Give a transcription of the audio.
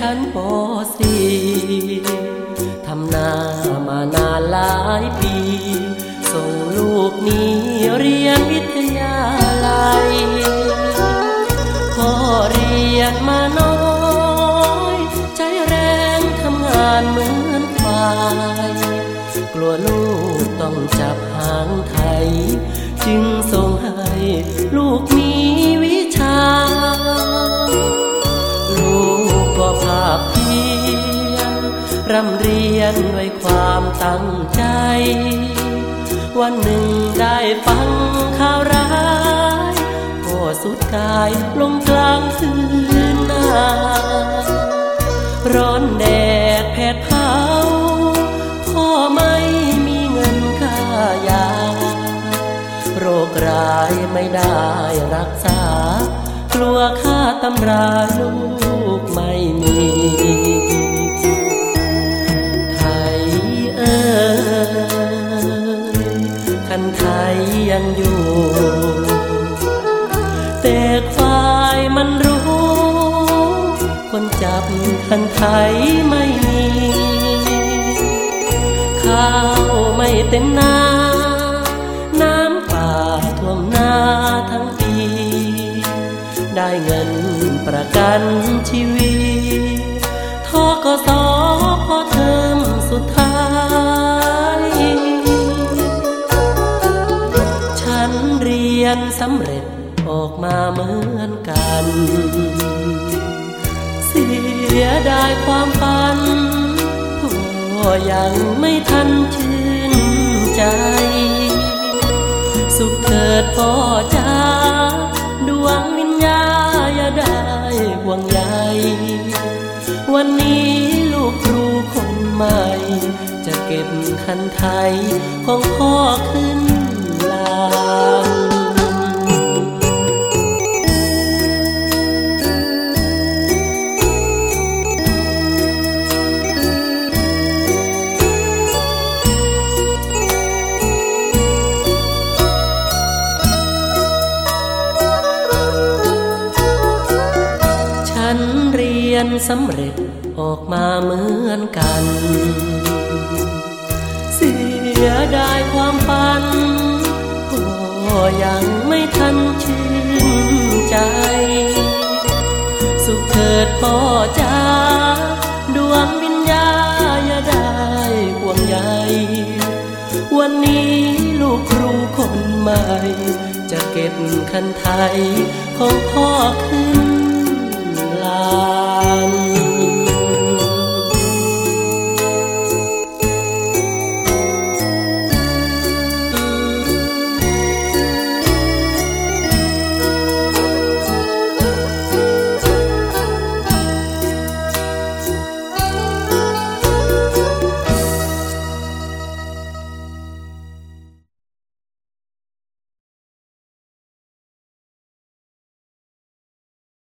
ชั้นป .4 ทำนามานานหลายปี ส่งลูกนี้เรียนวิทยาลัยพ่อเรียนมาน้อย ใจแรงทำงานเหมือนควาย กลัวลูกต้องจับหางไทย จึงส่งให้ลูก ร่ำเรียนด้วยความตั้งใจ วันหนึ่งได้ฟังข่าวร้ายพ่อสุดกายลงกลางคืนนาร้อนแดดแผดเผาพ่อไม่มีเงินค่ายา โรคร้ายไม่ได้รักษา กลัวค่าตำราลูกไม่มี คันไทยไม่มี ข้าวไม่เต็มนา น้ำป่าท่วมนาทั้งปี ได้เงินประกันชีวิตทกสพอเทอมสุดท้าย ฉันเรียนสำเร็จออกมาเหมือนกัน เสียดายความฝันพ่อยังไม่ทันชื่นใจ สุขเถิดพ่อจ้าดวงวิญญาอย่าได้ห่วงใยวันนี้ลูกครูคนใหม่ จะเก็บคันไทยของพ่อขึ้นลาง นสำเร็จออกมาเหมือนกัน เสียดายความฝันพ่อยังไม่ทันชื่นใจ สุขเถิดพ่อจ้าดวงวิญญาอย่าได้ห่วงใยวันนี้ลูกครูคนใหม่ จะเก็บคันไทยของพ่อขึ้นลาน